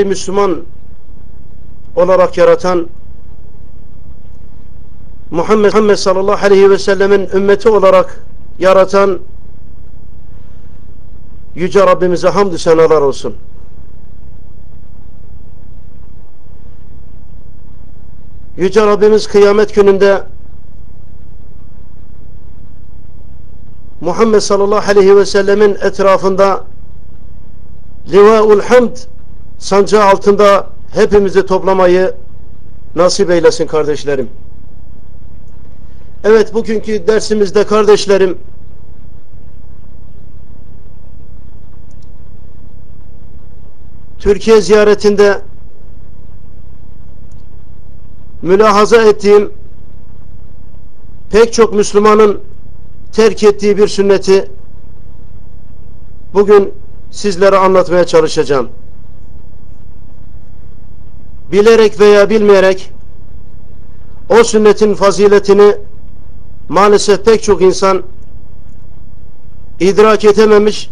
bir Müslüman olarak yaratan Muhammed, Muhammed sallallahu aleyhi ve sellemin ümmeti olarak yaratan Yüce Rabbimize hamdü senalar olsun. Yüce Rabbimiz kıyamet gününde Muhammed sallallahu aleyhi ve sellemin etrafında Livaul Hamd sancağı altında hepimizi toplamayı nasip eylesin kardeşlerim. Evet bugünkü dersimizde kardeşlerim Türkiye ziyaretinde mülahaza ettiğim pek çok Müslümanın terk ettiği bir sünneti bugün sizlere anlatmaya çalışacağım. Bilerek veya bilmeyerek o sünnetin faziletini maalesef pek çok insan idrak etememiş,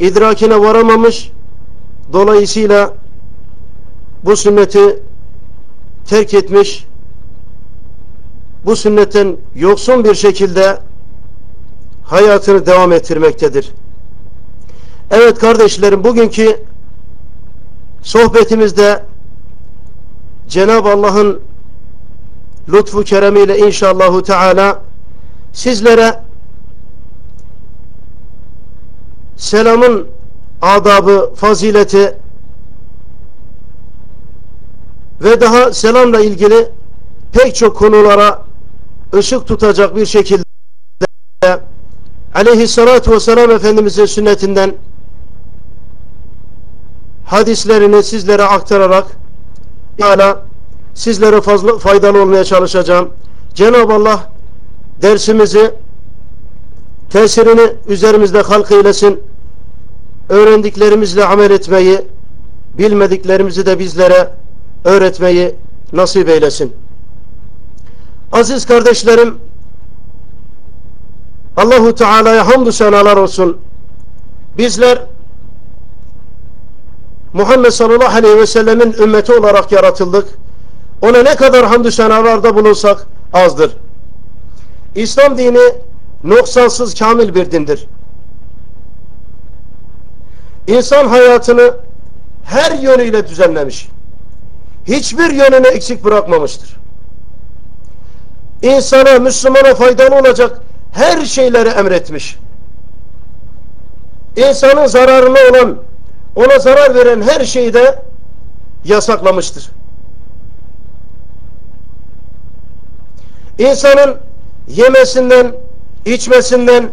idrakine varamamış, dolayısıyla bu sünneti terk etmiş, bu sünnetten yoksun bir şekilde hayatını devam ettirmektedir. Evet kardeşlerim bugünkü sohbetimizde Cenab-ı Allah'ın lütfu keremiyle inşallahu teala sizlere selamın adabı, fazileti ve daha selamla ilgili pek çok konulara ışık tutacak bir şekilde aleyhissalatu vesselam Efendimizin sünnetinden hadislerini sizlere aktararak hala sizlere fazla faydalı olmaya çalışacağım. Cenab-ı Allah dersimizi tesirini üzerimizde halk eylesin. Öğrendiklerimizle amel etmeyi, bilmediklerimizi de bizlere öğretmeyi nasip eylesin. Aziz kardeşlerim, Allahu Teala'ya hamdü senalar olsun. Bizler Muhammed sallallahu aleyhi ve sellemin ümmeti olarak yaratıldık. Ona ne kadar hamdü senalarda bulunsak azdır. İslam dini noksansız kamil bir dindir. İnsan hayatını her yönüyle düzenlemiş. Hiçbir yönünü eksik bırakmamıştır. İnsana, Müslümana faydalı olacak her şeyleri emretmiş. İnsanın zararına olan, ona zarar veren her şeyi de yasaklamıştır. İnsanın yemesinden, içmesinden,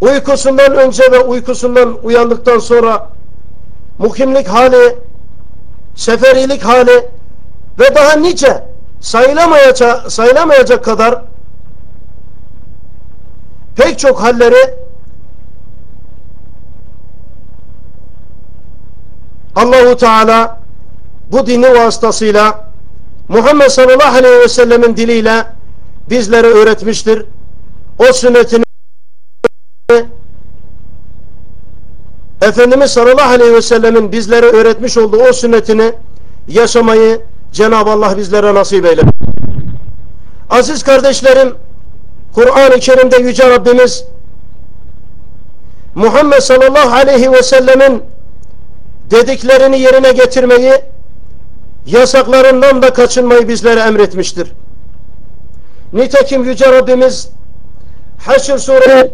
uykusundan önce ve uykusundan uyandıktan sonra muhimlik hali, seferilik hali ve daha nice sayılamayacak, sayılamayacak kadar pek çok halleri Allahu Teala bu dini vasıtasıyla Muhammed sallallahu aleyhi ve sellemin diliyle bizlere öğretmiştir. O sünnetini Efendimiz sallallahu aleyhi ve sellemin bizlere öğretmiş olduğu o sünnetini yaşamayı Cenab-ı Allah bizlere nasip eyle. Aziz kardeşlerim, Kur'an-ı Kerim'de Yüce Rabbimiz Muhammed sallallahu aleyhi ve sellemin dediklerini yerine getirmeyi yasaklarından da kaçınmayı bizlere emretmiştir. Nitekim Yüce Rabbimiz Haşr Suresi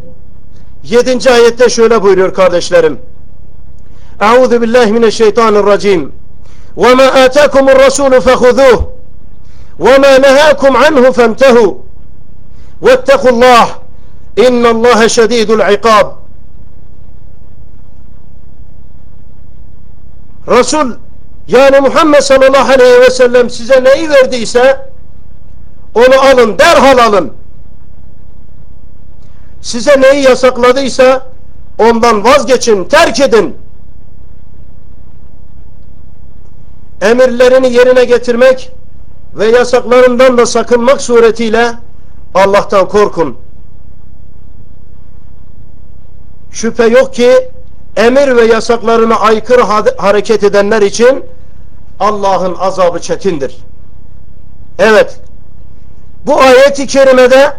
7. ayette şöyle buyuruyor kardeşlerim. Euzu billahi mineşşeytanirracim. Ve ma atakumur rasul fehuzuh ve ma nehakum anhu femtehu. Vettekullah. İnnallaha şedidul ikab. Resul yani Muhammed sallallahu aleyhi ve sellem size neyi verdiyse onu alın derhal alın. Size neyi yasakladıysa ondan vazgeçin terk edin. Emirlerini yerine getirmek ve yasaklarından da sakınmak suretiyle Allah'tan korkun. Şüphe yok ki emir ve yasaklarına aykırı hareket edenler için Allah'ın azabı çetindir. Evet. Bu ayet-i kerimede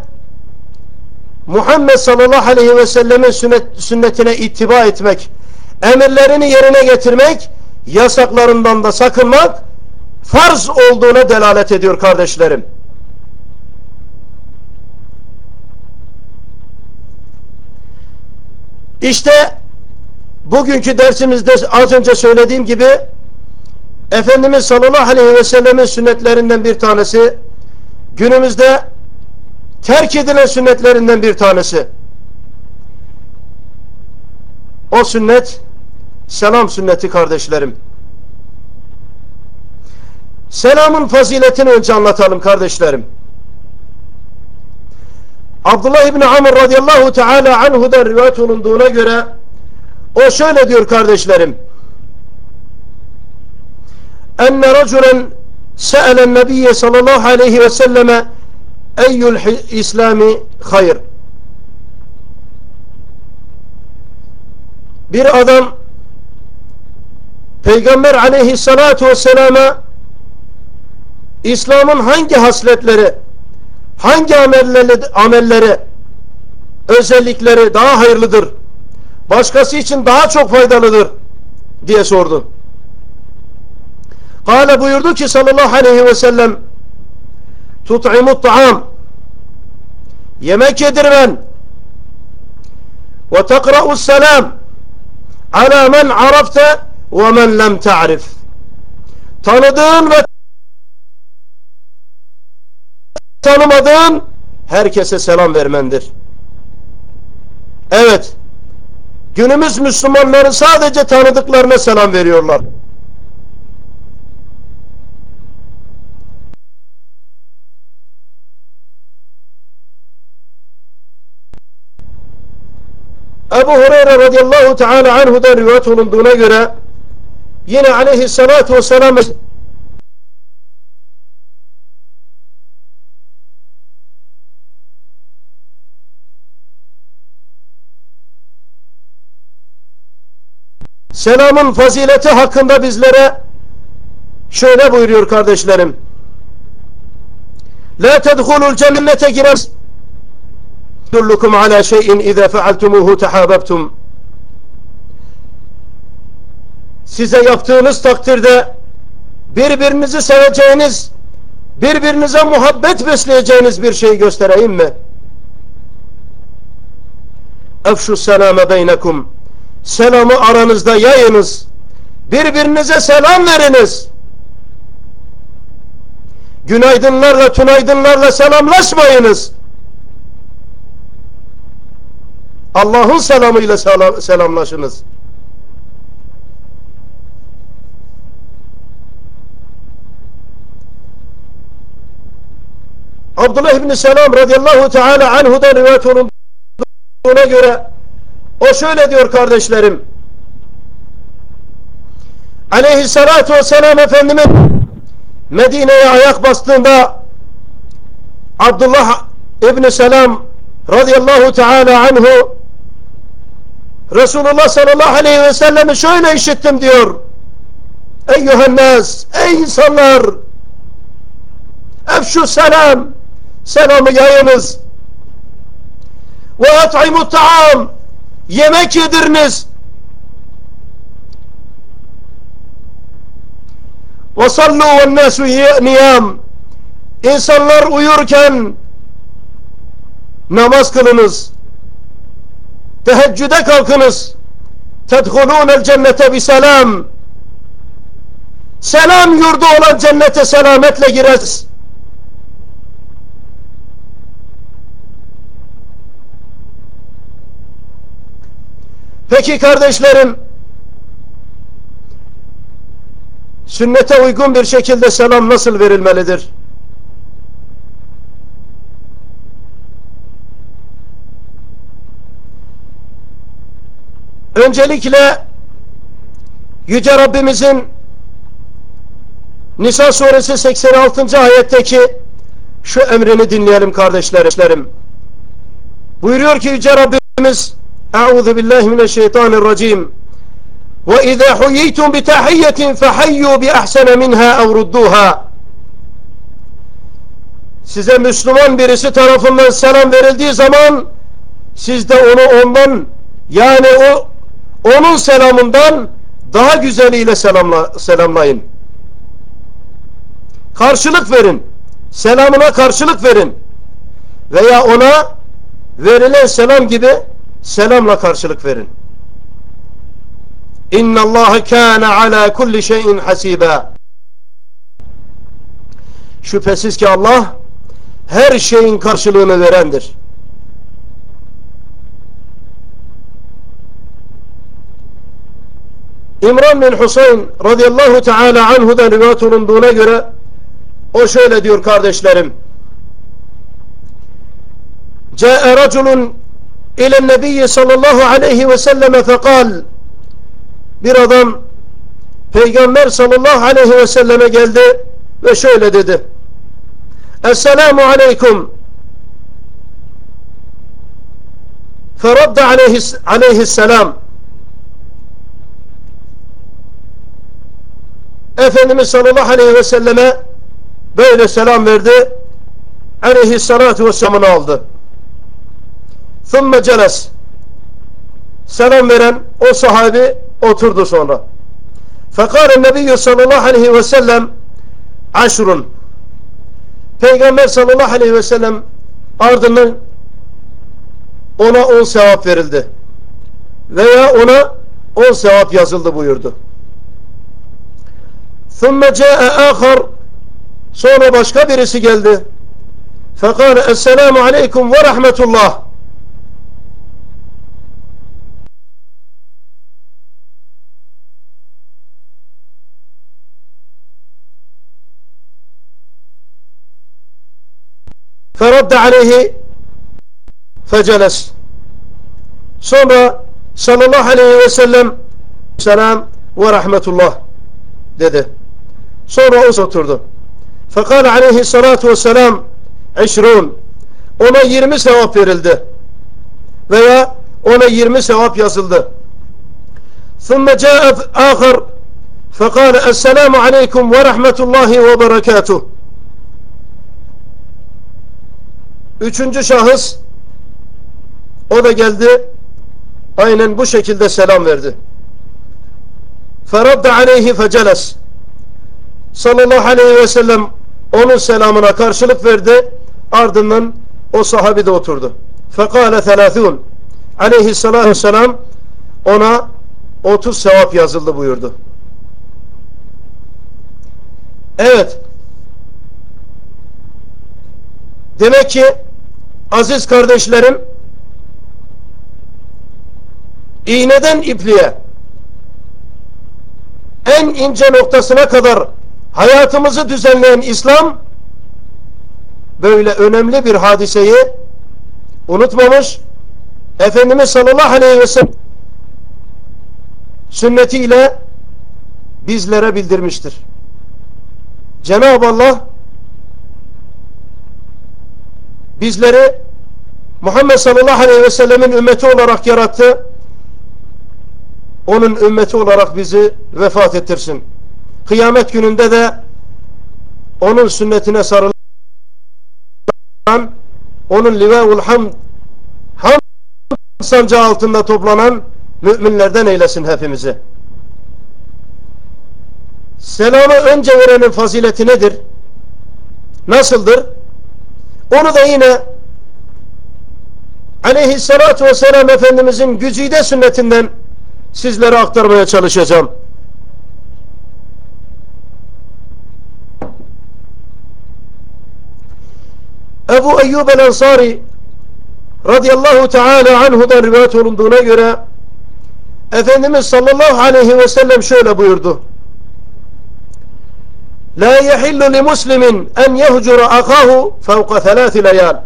Muhammed sallallahu aleyhi ve sellemin sünnet, sünnetine ittiba etmek, emirlerini yerine getirmek, yasaklarından da sakınmak farz olduğuna delalet ediyor kardeşlerim. İşte bugünkü dersimizde az önce söylediğim gibi Efendimiz sallallahu aleyhi ve sellemin sünnetlerinden bir tanesi günümüzde terk edilen sünnetlerinden bir tanesi. O sünnet selam sünneti kardeşlerim. Selamın faziletini önce anlatalım kardeşlerim. Abdullah İbni Amr radıyallahu teala anhu'dan rivayet olunduğuna göre o şöyle diyor kardeşlerim. Enne raculen se'elen nebiyye sallallahu aleyhi ve selleme eyyül İslami hayır. Bir adam Peygamber aleyhissalatu vesselama İslam'ın hangi hasletleri hangi amelleri, amelleri özellikleri daha hayırlıdır başkası için daha çok faydalıdır diye sordu. Kale buyurdu ki sallallahu aleyhi ve sellem tut'imut ta'am yemek yedirmen ve tekra'us selam ala men arafte ve men lem ta'rif tanıdığın ve tanımadığın herkese selam vermendir. Evet, günümüz Müslümanları sadece tanıdıklarına selam veriyorlar. Ebu Hureyre radıyallahu teala anhu'dan rivayet olunduğuna göre yine aleyhissalatu vesselam selamın fazileti hakkında bizlere şöyle buyuruyor kardeşlerim. La tedhulul cennete giremez. Dullukum ala şeyin izâ fealtumuhu tehabbtum. Size yaptığınız takdirde birbirinizi seveceğiniz, birbirinize muhabbet besleyeceğiniz bir şey göstereyim mi? Efşu selame beynekum selamı aranızda yayınız. Birbirinize selam veriniz. Günaydınlarla, tünaydınlarla selamlaşmayınız. Allah'ın selamıyla selam, selamlaşınız. Abdullah İbni Selam radıyallahu teala anhu'dan rivayet olunduğuna göre o şöyle diyor kardeşlerim. Aleyhissalatu vesselam Efendimiz Medine'ye ayak bastığında Abdullah İbni Selam radıyallahu teala anhu Resulullah sallallahu aleyhi ve sellemi şöyle işittim diyor. Eyyühennas, ey insanlar efşu selam selamı yayınız ve at'imut ta'am yemek yediriniz. Ve sallu ve nasu niyam. İnsanlar uyurken namaz kılınız. Teheccüde kalkınız. Tedhulûnel cennete bi selam. Selam yurdu olan cennete selametle gireriz. Peki kardeşlerim sünnete uygun bir şekilde selam nasıl verilmelidir? Öncelikle Yüce Rabbimizin Nisa suresi 86. ayetteki şu emrini dinleyelim kardeşlerim. Buyuruyor ki Yüce Rabbimiz Euzu billahi mineşşeytanirracim. وَاِذَا حُيِّيتُمْ بِتَحِيَّةٍ فَحَيُّوا بِأَحْسَنَ مِنْهَا اَوْ رُدُّوهَا Size Müslüman birisi tarafından selam verildiği zaman siz de onu ondan yani o onun selamından daha güzeliyle selamla, selamlayın. Karşılık verin. Selamına karşılık verin. Veya ona verilen selam gibi selamla karşılık verin. İnna Allah kana ala kulli şeyin hasiba. Şüphesiz ki Allah her şeyin karşılığını verendir. İmran bin Husayn radıyallahu teala anhu'dan rivayet olunduğuna göre o şöyle diyor kardeşlerim. Câe raculun ile nebiyyi sallallahu aleyhi ve selleme fekal bir adam peygamber sallallahu aleyhi ve selleme geldi ve şöyle dedi. Esselamu aleyküm feradda aleyhisselam Efendimiz sallallahu aleyhi ve selleme böyle selam verdi. Aleyhissalatu vesselam'ını aldı. Thumma celes. Selam veren o sahabi oturdu sonra. Fekâle nebiyyü sallallahu aleyhi ve sellem aşrun. Peygamber sallallahu aleyhi ve sellem ardından ona on sevap verildi. Veya ona on sevap yazıldı buyurdu. ثُمَّ جَاءَ آخَرْ Sonra başka birisi geldi. فَقَالَ اَسَّلَامُ عَلَيْكُمْ وَرَحْمَةُ اللّٰهِ فرد عليه فجلس sonra sallallahu aleyhi ve sellem selam ve rahmetullah dedi. Sonra o oturdu. Fekal aleyhissalatu vesselam eşrun ona 20 sevap verildi. Veya ona 20 sevap yazıldı. ثم جاء آخر فقال السلام عليكم ورحمة الله وبركاته Üçüncü şahıs o da geldi aynen bu şekilde selam verdi. Feradda aleyhi feceles sallallahu aleyhi ve sellem onun selamına karşılık verdi. Ardından o sahabi de oturdu. Fekale thelâthûn aleyhissalâhu vesselam ona 30 sevap yazıldı buyurdu. Evet. Demek ki aziz kardeşlerim iğneden ipliğe en ince noktasına kadar hayatımızı düzenleyen İslam böyle önemli bir hadiseyi unutmamış Efendimiz sallallahu aleyhi ve sellem sünnetiyle bizlere bildirmiştir. Cenab-ı Allah bizleri Muhammed sallallahu aleyhi ve sellemin ümmeti olarak yarattı. Onun ümmeti olarak bizi vefat ettirsin. Kıyamet gününde de onun sünnetine sarılan onun live'ul hamd hamd sancağı altında toplanan müminlerden eylesin hepimizi. Selamı önce verenin fazileti nedir? Nasıldır? Onu da yine aleyhissalatu vesselam Efendimizin gücüde sünnetinden sizlere aktarmaya çalışacağım. Ebu Eyyub el-Ensari radıyallahu teala anhudan rivayet olunduğuna göre Efendimiz sallallahu aleyhi ve sellem şöyle buyurdu. La yehillu li muslimin en yehcura akahu fevka thelâthi leyal.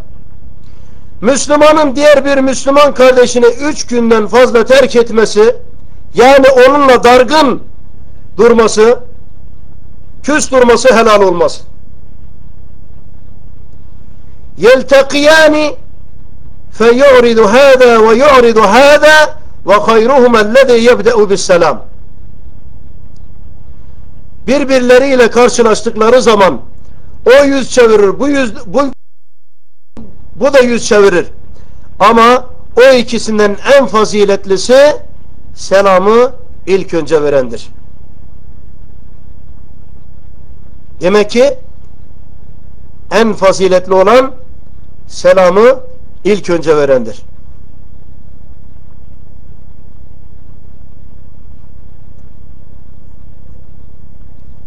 Müslümanın diğer bir Müslüman kardeşini üç günden fazla terk etmesi, yani onunla dargın durması, küs durması helal olmaz. Yeltekiyani feyuridu hâdâ ve yuridu hâdâ ve hayruhumellezî yebde'u birbirleriyle karşılaştıkları zaman o yüz çevirir, bu yüz bu bu da yüz çevirir. Ama o ikisinden en faziletlisi selamı ilk önce verendir. Demek ki en faziletli olan selamı ilk önce verendir.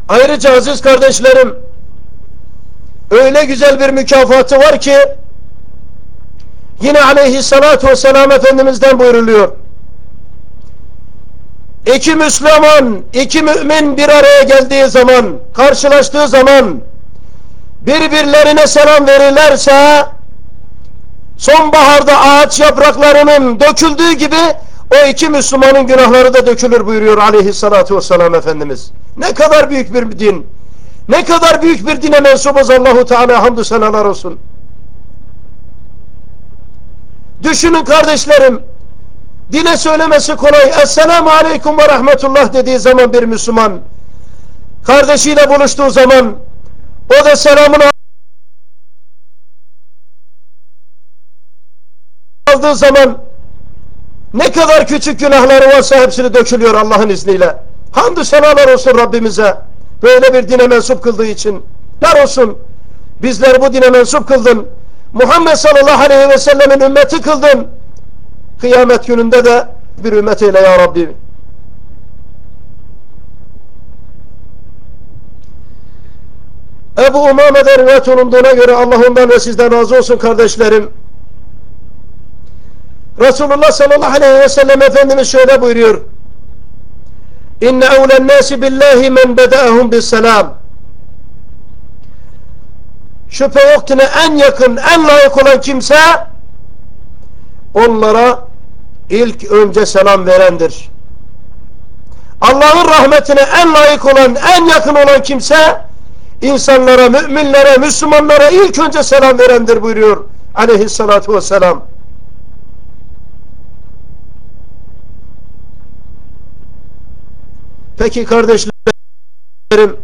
Ayrıca aziz kardeşlerim öyle güzel bir mükafatı var ki yine aleyhissalatu vesselam Efendimiz'den buyruluyor. İki Müslüman, iki mümin bir araya geldiği zaman, karşılaştığı zaman birbirlerine selam verirlerse sonbaharda ağaç yapraklarının döküldüğü gibi o iki Müslümanın günahları da dökülür buyuruyor aleyhissalatu vesselam Efendimiz. Ne kadar büyük bir din. Ne kadar büyük bir dine mensubuz Allahu Teala hamdü senalar olsun. Düşünün kardeşlerim. Dile söylemesi kolay. Esselamu aleyküm ve rahmetullah dediği zaman bir Müslüman kardeşiyle buluştuğu zaman o da selamını aldığı zaman ne kadar küçük günahları varsa hepsini dökülüyor Allah'ın izniyle. Hamdü senalar olsun Rabbimize. Böyle bir dine mensup kıldığı için. Lar olsun. Bizler bu dine mensup kıldın. Muhammed sallallahu aleyhi ve sellemin ümmeti kıldın. Kıyamet gününde de bir ümmet eyle ya Rabbi. Ebu Umame'den rivayet olunduğuna göre Allah ondan ve sizden razı olsun kardeşlerim. Resulullah sallallahu aleyhi ve sellem Efendimiz şöyle buyuruyor. İnne evlen nasi billahi men beda'ahum bis selam. Şüphe ki en yakın, en layık olan kimse onlara ilk önce selam verendir. Allah'ın rahmetine en layık olan, en yakın olan kimse insanlara, müminlere, Müslümanlara ilk önce selam verendir buyuruyor aleyhissalatu vesselam. Peki kardeşlerim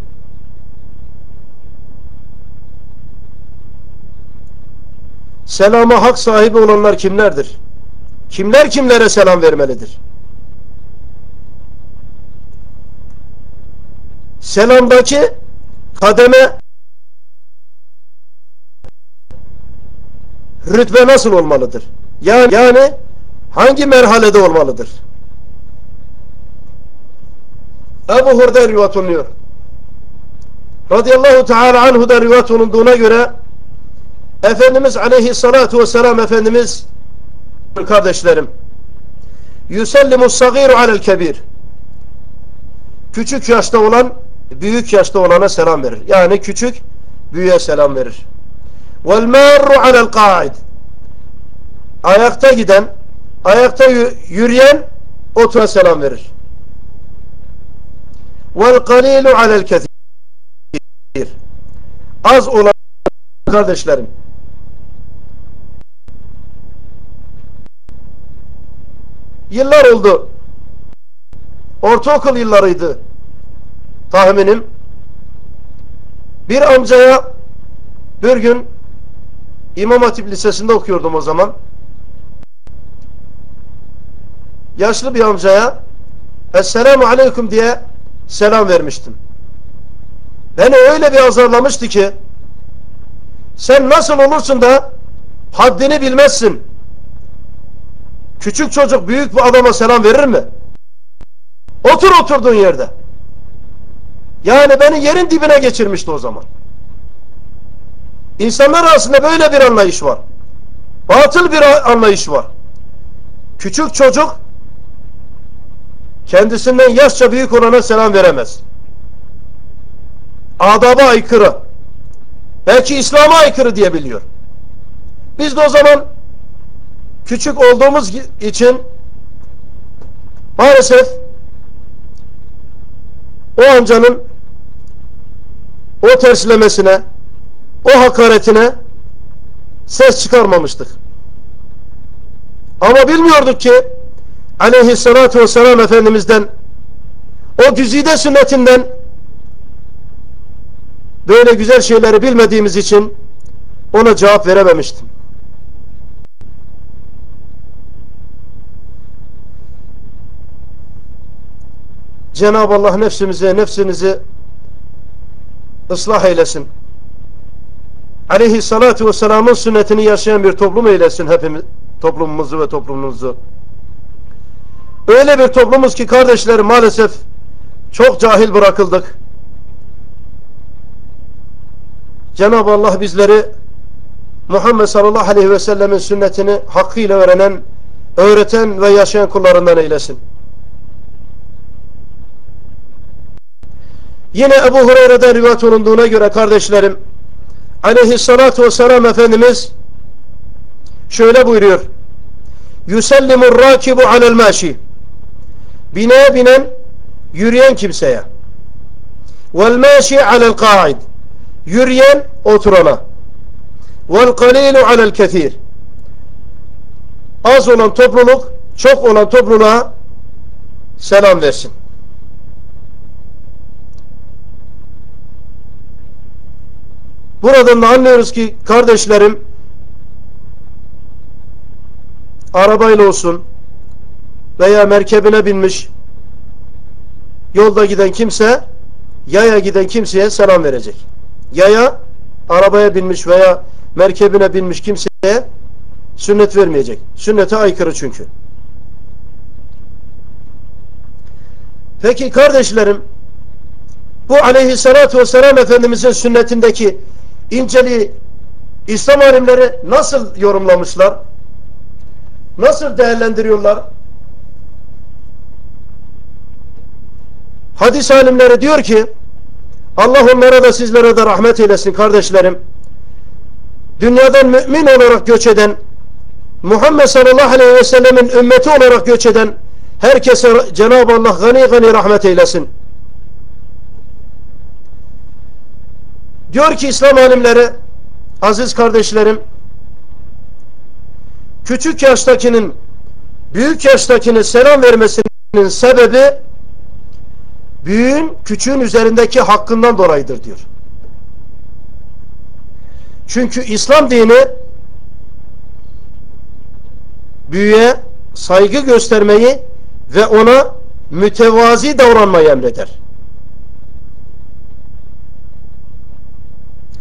selama hak sahibi olanlar kimlerdir? Kimler kimlere selam vermelidir? Selamdaki kademe rütbe nasıl olmalıdır? Yani, yani hangi merhalede olmalıdır? Ebu Hur'da rivayet olunuyor. Radıyallahu Teala anhu'da rivayet olunduğuna göre Efendimiz aleyhissalatu vesselam Efendimiz kardeşlerim yüsellimu sagiru alel kebir küçük yaşta olan büyük yaşta olana selam verir. Yani küçük büyüğe selam verir. Vel marru alel qaid ayakta giden ayakta yürüyen otura selam verir. Vel kalilu alel az olan kardeşlerim Yıllar oldu. Ortaokul yıllarıydı. Tahminim. Bir amcaya bir gün İmam Hatip Lisesi'nde okuyordum o zaman. Yaşlı bir amcaya Esselamu Aleyküm diye selam vermiştim. Beni öyle bir azarlamıştı ki sen nasıl olursun da haddini bilmezsin Küçük çocuk büyük bir adama selam verir mi? Otur oturduğun yerde. Yani beni yerin dibine geçirmişti o zaman. İnsanlar arasında böyle bir anlayış var. Batıl bir anlayış var. Küçük çocuk kendisinden yaşça büyük olana selam veremez. Adaba aykırı. Belki İslam'a aykırı diyebiliyor. Biz de o zaman küçük olduğumuz için maalesef o amcanın o terslemesine o hakaretine ses çıkarmamıştık. Ama bilmiyorduk ki aleyhissalatu vesselam Efendimiz'den o güzide sünnetinden böyle güzel şeyleri bilmediğimiz için ona cevap verememiştim. Cenab-ı Allah nefsimize, nefsinizi ıslah eylesin. Aleyhissalatu vesselamın sünnetini yaşayan bir toplum eylesin hepimiz, toplumumuzu ve toplumumuzu. Öyle bir toplumuz ki kardeşlerim maalesef çok cahil bırakıldık. Cenab-ı Allah bizleri Muhammed sallallahu aleyhi ve sellemin sünnetini hakkıyla öğrenen, öğreten ve yaşayan kullarından eylesin. Yine Ebu Hureyre'den rivayet olunduğuna göre kardeşlerim aleyhissalatu vesselam Efendimiz şöyle buyuruyor Yusellimur rakibu alel maşi Bineye binen yürüyen kimseye. Vel maşi alel qaid yürüyen oturana. Vel kalilu alel kethir. Az olan topluluk çok olan topluluğa selam versin. Buradan da anlıyoruz ki kardeşlerim arabayla olsun veya merkebine binmiş yolda giden kimse yaya giden kimseye selam verecek. Yaya arabaya binmiş veya merkebine binmiş kimseye sünnet vermeyecek. Sünnete aykırı çünkü. Peki kardeşlerim bu aleyhissalatü vesselam Efendimizin sünnetindeki inceliği İslam alimleri nasıl yorumlamışlar? Nasıl değerlendiriyorlar? Hadis alimleri diyor ki Allah onlara da sizlere de rahmet eylesin kardeşlerim. Dünyadan mümin olarak göç eden Muhammed sallallahu aleyhi ve sellemin ümmeti olarak göç eden herkese Cenab-ı Allah gani gani rahmet eylesin. Diyor ki İslam alimleri aziz kardeşlerim küçük yaştakinin büyük yaştakine selam vermesinin sebebi büyüğün küçüğün üzerindeki hakkından dolayıdır diyor. Çünkü İslam dini büyüğe saygı göstermeyi ve ona mütevazi davranmayı emreder.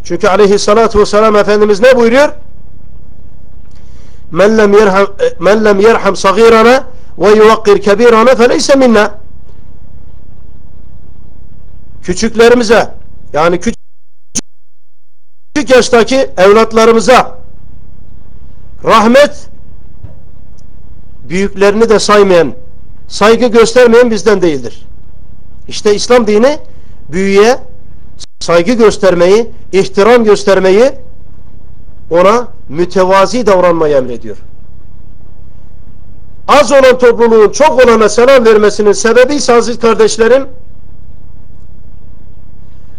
Çünkü aleyhissalatu vesselam Efendimiz ne buyuruyor? Men lem yerham, yerham sagirana ve yuvakkir kebirana feleyse minna. Küçüklerimize yani küçük, küçük yaştaki evlatlarımıza rahmet büyüklerini de saymayan saygı göstermeyen bizden değildir. İşte İslam dini büyüye saygı göstermeyi, ihtiram göstermeyi, ona mütevazi davranmayı emrediyor. Az olan topluluğun çok olana selam vermesinin sebebi ise aziz kardeşlerim,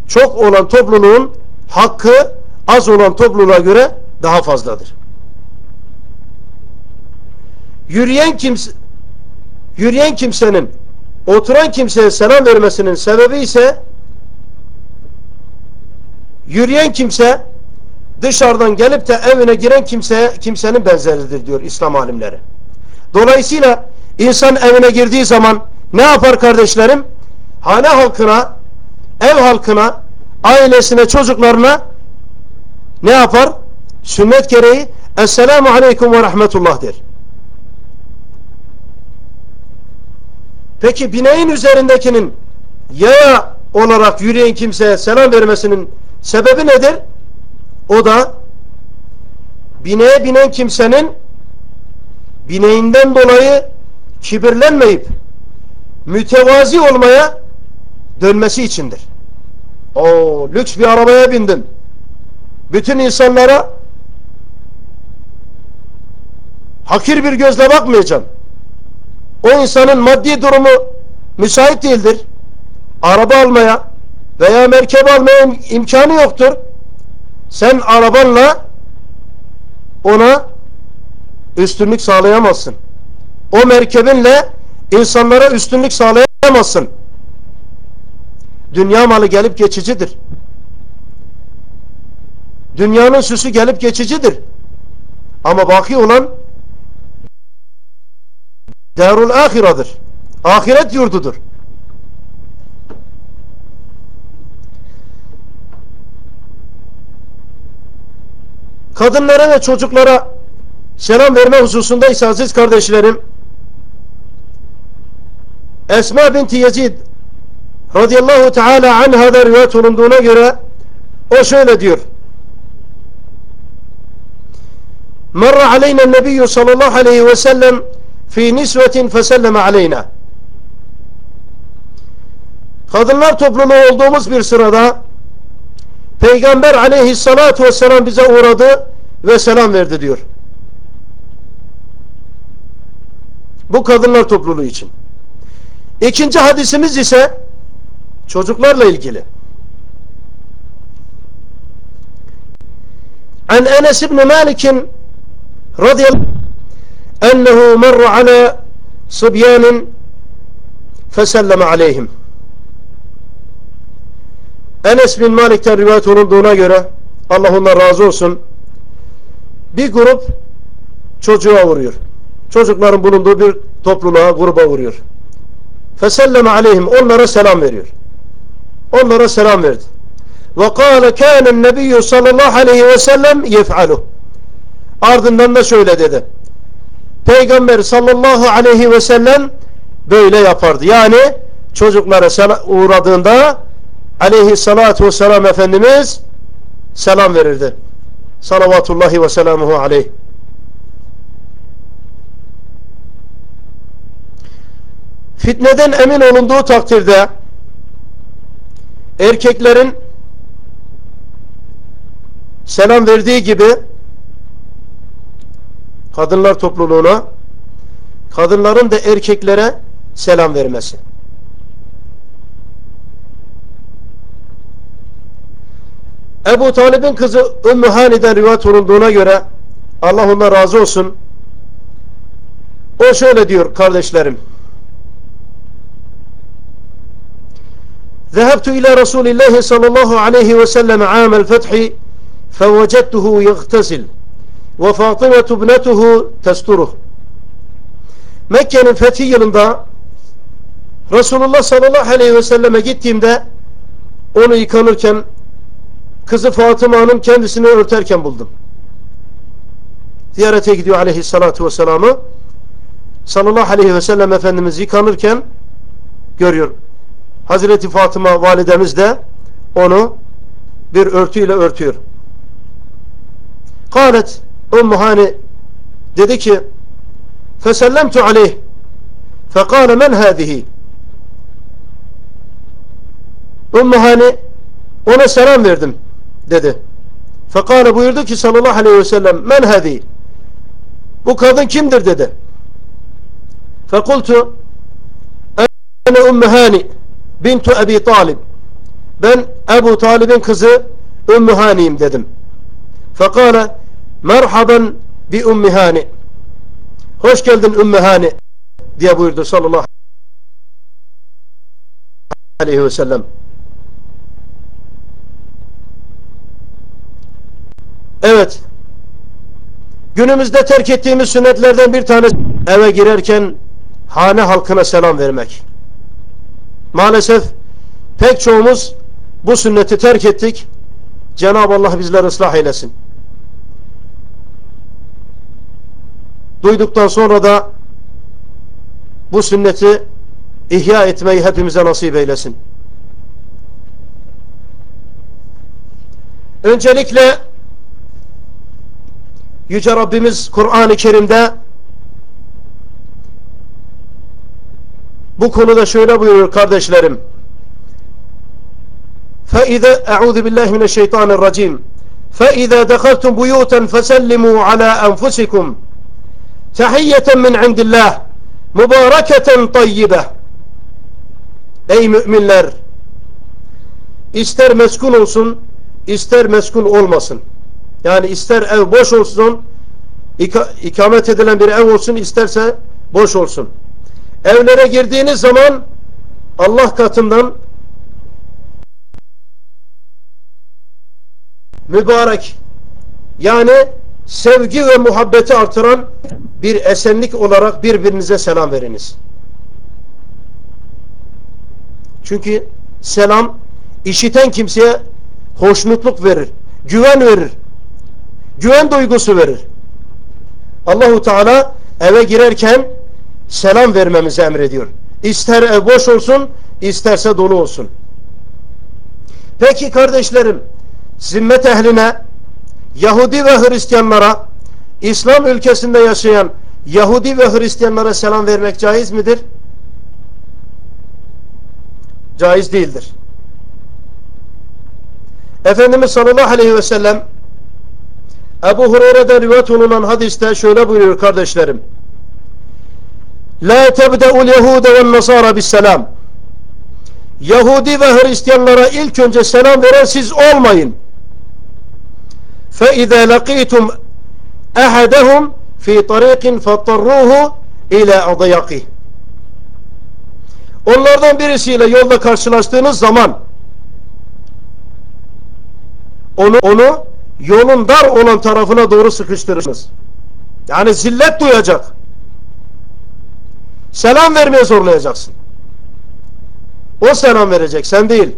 çok olan topluluğun hakkı az olan topluluğa göre daha fazladır. Yürüyen kimse yürüyen kimsenin oturan kimseye selam vermesinin sebebi ise Yürüyen kimse dışarıdan gelip de evine giren kimseye kimsenin benzeridir diyor İslam alimleri. Dolayısıyla insan evine girdiği zaman ne yapar kardeşlerim? Hane halkına, ev halkına, ailesine, çocuklarına ne yapar? Sünnet gereği Esselamu Aleyküm ve Rahmetullah der. Peki bineğin üzerindekinin yaya olarak yürüyen kimseye selam vermesinin Sebebi nedir? O da bineğe binen kimsenin bineğinden dolayı kibirlenmeyip mütevazi olmaya dönmesi içindir. O lüks bir arabaya bindin. Bütün insanlara hakir bir gözle bakmayacaksın. O insanın maddi durumu müsait değildir. Araba almaya, veya merkep almaya imkanı yoktur. Sen arabanla ona üstünlük sağlayamazsın. O merkebinle insanlara üstünlük sağlayamazsın. Dünya malı gelip geçicidir. Dünyanın süsü gelip geçicidir. Ama baki olan Darul ahiradır. Ahiret yurdudur. Kadınlara ve çocuklara selam verme hususunda ise aziz kardeşlerim Esma binti Yezid radıyallahu teala anha'da rivayet olunduğuna göre o şöyle diyor Merra aleyna nebiyyü sallallahu aleyhi ve sellem fi nisvetin feselleme aleyna Kadınlar toplumu olduğumuz bir sırada Peygamber aleyhissalatu vesselam bize uğradı ve selam verdi diyor. Bu kadınlar topluluğu için. İkinci hadisimiz ise çocuklarla ilgili. An Enes ibn Malik radıyallahu ennehu merra ala sıbyanin feselleme aleyhim. Enes bin Malik'ten rivayet olunduğuna göre Allah ondan razı olsun bir grup çocuğa vuruyor. Çocukların bulunduğu bir topluluğa, gruba vuruyor. Feselleme aleyhim onlara selam veriyor. Onlara selam verdi. Ve kâle kânen nebiyyü sallallahu aleyhi ve sellem yef'aluh. Ardından da şöyle dedi. Peygamber sallallahu aleyhi ve sellem böyle yapardı. Yani çocuklara uğradığında aleyhissalatu vesselam Efendimiz selam verirdi. Salavatullahi ve selamuhu aleyh. Fitneden emin olunduğu takdirde erkeklerin selam verdiği gibi kadınlar topluluğuna kadınların da erkeklere selam vermesi. Ebu Talib'in kızı Ümmü Hani'den rivayet olunduğuna göre Allah ondan razı olsun o şöyle diyor kardeşlerim ذهبت إلى رسول الله صلى الله عليه وسلم عام الفتح فوجدته يغتسل وفاطمة ابنته تستره Mekke'nin fethi yılında Resulullah sallallahu aleyhi ve selleme gittiğimde onu yıkanırken kızı Fatıma Hanım kendisini örterken buldum. Ziyarete gidiyor aleyhissalatu vesselam'ı. Sallallahu aleyhi ve sellem Efendimiz yıkanırken görüyor. Hazreti Fatıma validemiz de onu bir örtüyle örtüyor. Kalet Ümmü Hani dedi ki fesellemtu aleyh fekale men hâzihi Ümmü Hani ona selam verdim dedi. Fekale buyurdu ki sallallahu aleyhi ve sellem men hadi bu kadın kimdir dedi. Fekultu ene ümmü hani bintu Ebi Talib ben Ebu Talib'in kızı Ümmü Hani'yim dedim. Fekale merhaben bi Ümmü Hani hoş geldin Ümmü Hani diye buyurdu sallallahu aleyhi ve sellem. Evet. Günümüzde terk ettiğimiz sünnetlerden bir tanesi eve girerken hane halkına selam vermek. Maalesef pek çoğumuz bu sünneti terk ettik. Cenab-ı Allah bizleri ıslah eylesin. Duyduktan sonra da bu sünneti ihya etmeyi hepimize nasip eylesin. Öncelikle Yüce Rabbimiz Kur'an-ı Kerim'de bu konuda şöyle buyuruyor kardeşlerim. فَاِذَا اَعُوذُ بِاللّٰهِ مِنَ الشَّيْطَانِ الرَّجِيمِ فَاِذَا دَخَلْتُمْ بُيُوتًا فَسَلِّمُوا عَلَى أَنفُسِكُمْ تَحِيَّةً مِنْ عِنْدِ اللّٰهِ مُبَارَكَةً طَيِّبَةً Ey müminler! İster meskun olsun, ister meskun olmasın. Yani ister ev boş olsun, ika, ikamet edilen bir ev olsun, isterse boş olsun. Evlere girdiğiniz zaman Allah katından mübarek, yani sevgi ve muhabbeti artıran bir esenlik olarak birbirinize selam veriniz. Çünkü selam işiten kimseye hoşnutluk verir, güven verir, güven duygusu verir. Allahu Teala eve girerken selam vermemizi emrediyor. İster ev boş olsun, isterse dolu olsun. Peki kardeşlerim, zimmet ehline, Yahudi ve Hristiyanlara, İslam ülkesinde yaşayan Yahudi ve Hristiyanlara selam vermek caiz midir? Caiz değildir. Efendimiz sallallahu aleyhi ve sellem Ebu Hureyre'den rivayet olunan hadiste şöyle buyuruyor kardeşlerim. La tebde'ul yehude ve nasara bis selam. Yahudi ve Hristiyanlara ilk önce selam veren siz olmayın. Fe izâ lakîtum ehadehum fi tariqin fattarruhu ila. Onlardan birisiyle yolda karşılaştığınız zaman onu, onu yolun dar olan tarafına doğru sıkıştırırsınız. Yani zillet duyacak. Selam vermeye zorlayacaksın. O selam verecek, sen değil.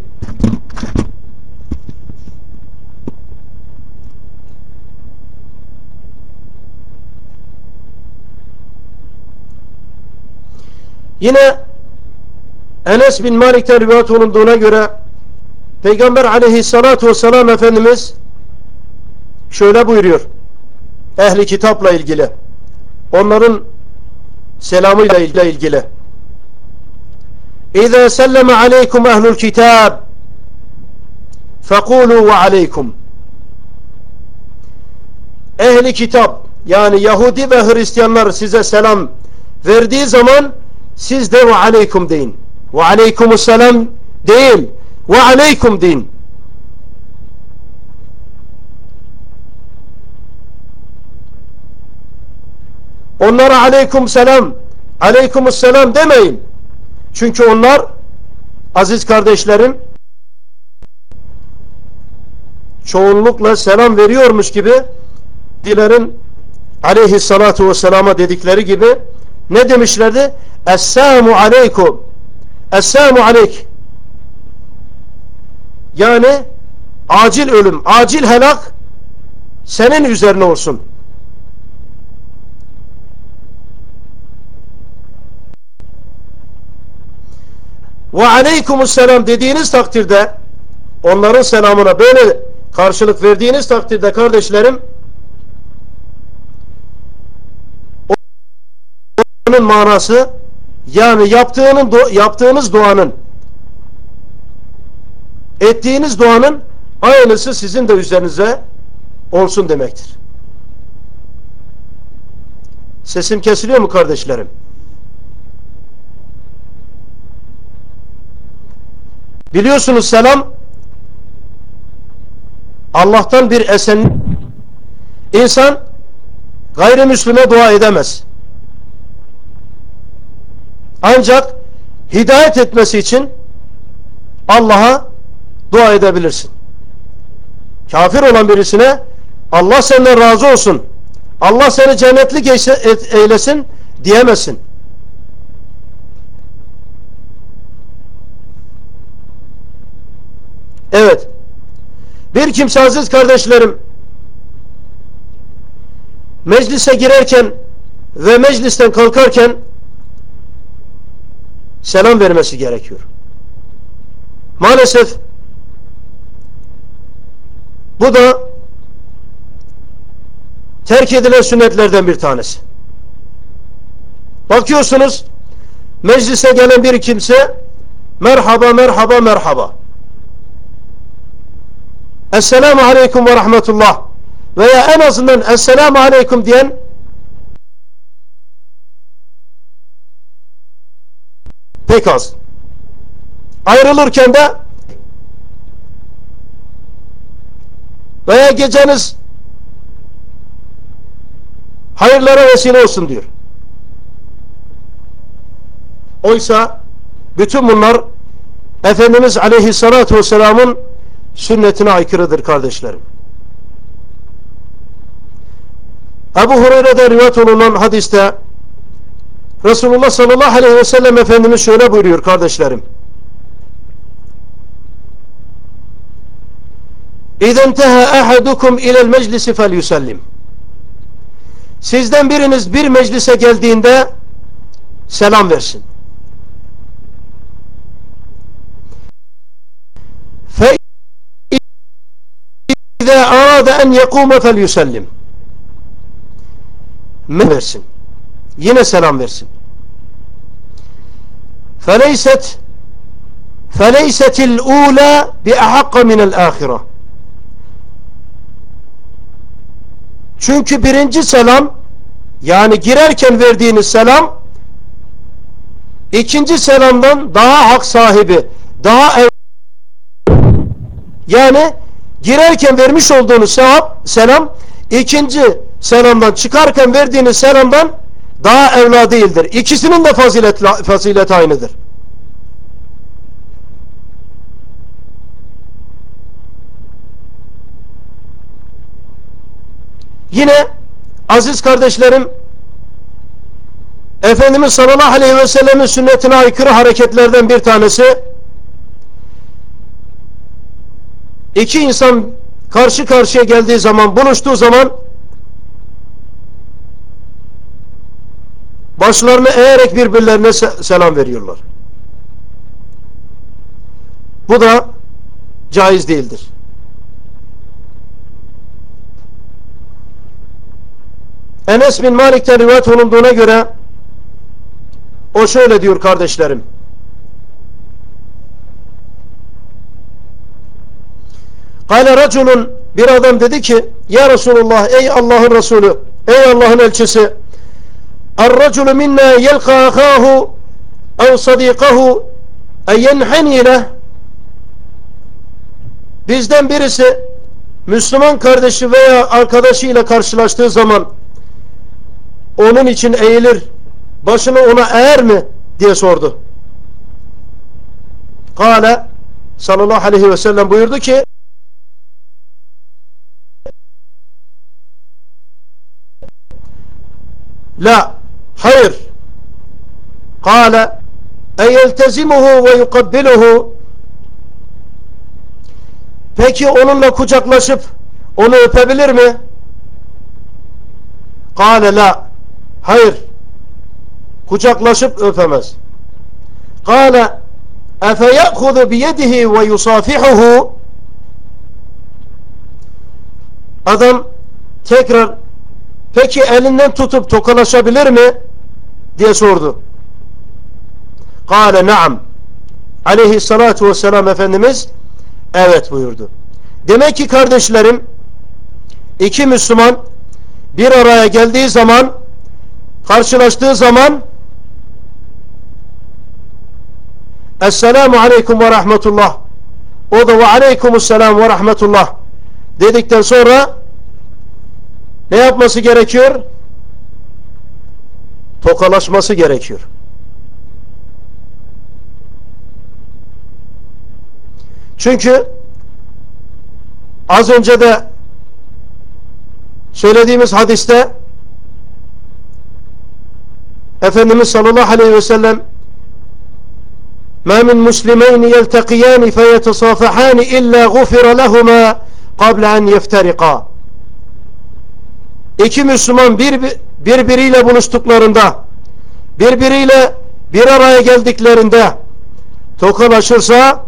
Yine Enes bin Malik'ten rivayet olunduğuna göre Peygamber aleyhissalatu vesselam Efendimiz şöyle buyuruyor. Ehli kitapla ilgili. Onların selamıyla ilgili. İza selleme aleykum ehlul kitab fekulu ve aleykum Ehli kitap yani Yahudi ve Hristiyanlar size selam verdiği zaman siz de ve aleykum deyin. Ve aleykumusselam değil. Ve aleykum deyin. Onlara aleyküm selam, aleyküm selam demeyin. Çünkü onlar aziz kardeşlerim çoğunlukla selam veriyormuş gibi dilerin aleyhissalatu vesselama dedikleri gibi ne demişlerdi? Esselamu aleykum Esselamu aleyk yani acil ölüm, acil helak senin üzerine olsun. Ve aleykümselam dediğiniz takdirde onların selamına böyle karşılık verdiğiniz takdirde kardeşlerim onun manası yani yaptığının yaptığınız duanın ettiğiniz duanın aynısı sizin de üzerinize olsun demektir. Sesim kesiliyor mu kardeşlerim? Biliyorsunuz selam Allah'tan bir esen insan gayrimüslime dua edemez. Ancak hidayet etmesi için Allah'a dua edebilirsin. Kafir olan birisine Allah senden razı olsun. Allah seni cennetlik eylesin diyemezsin. Evet. Bir kimse aziz kardeşlerim meclise girerken ve meclisten kalkarken selam vermesi gerekiyor. Maalesef bu da terk edilen sünnetlerden bir tanesi. Bakıyorsunuz meclise gelen bir kimse merhaba merhaba merhaba Esselamu Aleyküm ve Rahmetullah veya en azından Esselamu Aleyküm diyen pek az. Ayrılırken de veya geceniz hayırlara vesile olsun diyor. Oysa bütün bunlar Efendimiz Aleyhisselatü Vesselam'ın sünnetine aykırıdır kardeşlerim. Ebu Hureyre'de rivayet olunan hadiste Resulullah sallallahu aleyhi ve sellem Efendimiz şöyle buyuruyor kardeşlerim. İzentehe ahadukum ilel meclisi fel yusellim. Sizden biriniz bir meclise geldiğinde selam versin. فَاِذَا أَرَادَ اَنْ يَقُومَ فَلْيُسَلِّمْ versin. Yine selam versin. فَلَيْسَتْ فَلَيْسَتِ الْعُولَى بِأَحَقَّ مِنَ الْآخِرَةِ Çünkü birinci selam yani girerken verdiğiniz selam ikinci selamdan daha hak sahibi daha ev yani girerken vermiş olduğunuz sevap, selam ikinci selamdan çıkarken verdiğiniz selamdan daha evla değildir. İkisinin de fazilet, fazilet aynıdır. Yine aziz kardeşlerim Efendimiz sallallahu aleyhi ve sellemin sünnetine aykırı hareketlerden bir tanesi iki insan karşı karşıya geldiği zaman buluştuğu zaman başlarını eğerek birbirlerine selam veriyorlar. Bu da caiz değildir. Enes bin Malik'ten rivayet olunduğuna göre o şöyle diyor kardeşlerim. Kale raculun bir adam dedi ki Ya Resulullah ey Allah'ın Resulü ey Allah'ın elçisi Erraculu minna yelka akahu ev sadikahu eyenheni leh Bizden birisi Müslüman kardeşi veya arkadaşıyla karşılaştığı zaman onun için eğilir başını ona eğer mi diye sordu. Kale sallallahu aleyhi ve sellem buyurdu ki La hayır Kale eyeltezimuhu ve yukabbiluhu Peki onunla kucaklaşıp onu öpebilir mi? Kale la Hayır. Kucaklaşıp öpemez. Kale efe ye'hudu biyedihi ve yusafihuhu Adam tekrar peki elinden tutup tokalaşabilir mi? diye sordu. Kale naam. Aleyhissalatu vesselam Efendimiz evet buyurdu. Demek ki kardeşlerim iki Müslüman bir araya geldiği zaman karşılaştığı zaman Esselamu Aleyküm ve Rahmetullah o da ve Aleykümselam ve Rahmetullah dedikten sonra ne yapması gerekiyor? Tokalaşması gerekiyor. Çünkü az önce de söylediğimiz hadiste Efendimiz sallallahu aleyhi ve sellem مَا مِنْ مُسْلِمَيْنِ يَلْتَقِيَانِ فَيَتَصَافَحَانِ إِلَّا غُفِرَ لَهُمَا قَبْلَ أَنْ يَفْتَرِقَا İki Müslüman bir, birbiriyle buluştuklarında birbiriyle bir araya geldiklerinde tokalaşırsa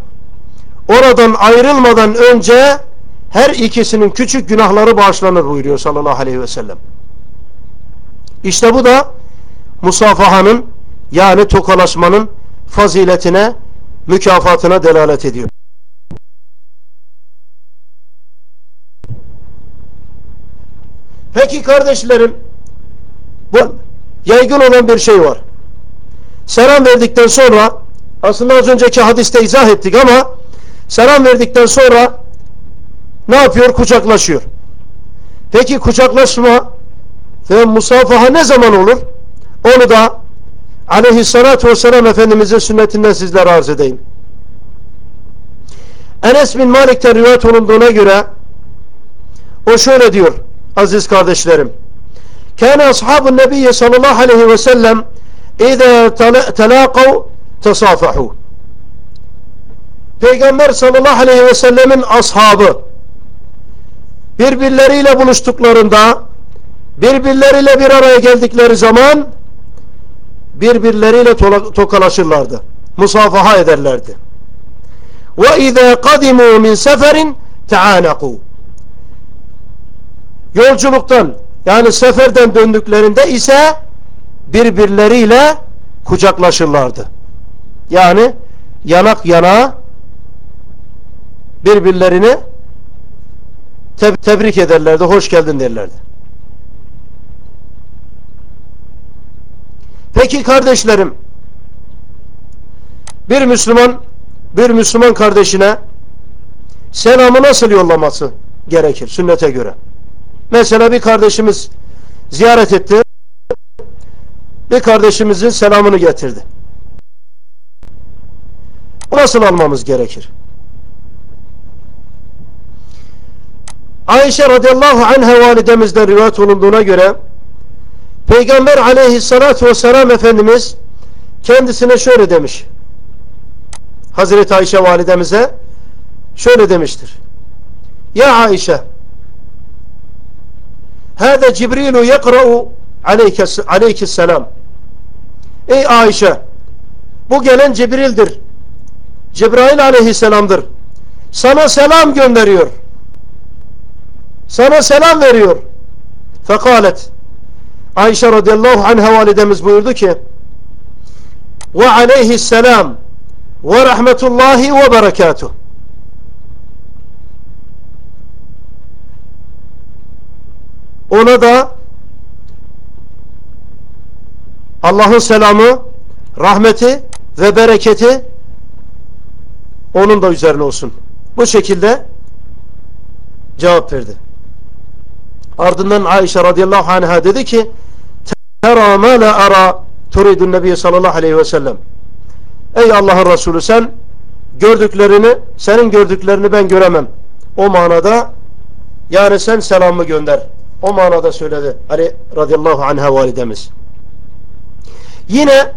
oradan ayrılmadan önce her ikisinin küçük günahları bağışlanır buyuruyor sallallahu aleyhi ve sellem. İşte bu da musafahanın yani tokalaşmanın faziletine, mükafatına delalet ediyor. Peki kardeşlerim bu yaygın olan bir şey var. Selam verdikten sonra aslında az önceki hadiste izah ettik ama selam verdikten sonra ne yapıyor? Kucaklaşıyor. Peki kucaklaşma ve musafaha ne zaman olur? Onu da aleyhissalatü vesselam Efendimizin sünnetinden sizlere arz edeyim. Enes bin Malik'ten rivayet olunduğuna göre o şöyle diyor aziz kardeşlerim. كان أصحاب النبي صلى الله عليه وسلم إذا تلاقوا تصافحوا Peygamber sallallahu aleyhi ve sellemin ashabı birbirleriyle buluştuklarında birbirleriyle bir araya geldikleri zaman birbirleriyle tokalaşırlardı. Musafaha ederlerdi. Ve izâ kadimû min seferin teânekû Yolculuktan yani seferden döndüklerinde ise birbirleriyle kucaklaşırlardı. Yani yanak yana birbirlerini te tebrik ederlerdi, hoş geldin derlerdi. Peki kardeşlerim, bir Müslüman bir Müslüman kardeşine selamı nasıl yollaması gerekir sünnete göre? Mesela bir kardeşimiz ziyaret etti. Bir kardeşimizin selamını getirdi. Nasıl almamız gerekir? Ayşe radıyallahu anha validemizden rivayet olunduğuna göre Peygamber aleyhissalatü vesselam Efendimiz kendisine şöyle demiş. Hazreti Ayşe validemize şöyle demiştir. Ya Ayşe Hâde Cibrilu yekra'u aleykesselam Ey Ayşe bu gelen Cibril'dir. Cebrail aleyhisselamdır. Sana selam gönderiyor. Sana selam veriyor. Fekalet Ayşe radıyallahu anha validemiz buyurdu ki ve aleyhisselam ve rahmetullahi ve berekatuh ona da Allah'ın selamı, rahmeti ve bereketi onun da üzerine olsun. Bu şekilde cevap verdi. Ardından Ayşe radıyallahu anh'a dedi ki Tera ma la ara turidun nebiye sallallahu aleyhi ve sellem Ey Allah'ın Resulü sen gördüklerini, senin gördüklerini ben göremem. O manada yani sen selamı gönder. O manada söyledi Ali radıyallahu anh'a validemiz. Yine